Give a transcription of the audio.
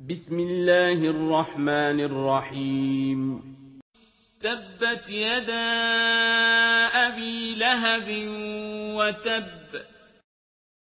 بسم الله الرحمن الرحيم. تبت يدا أبي لهب وتب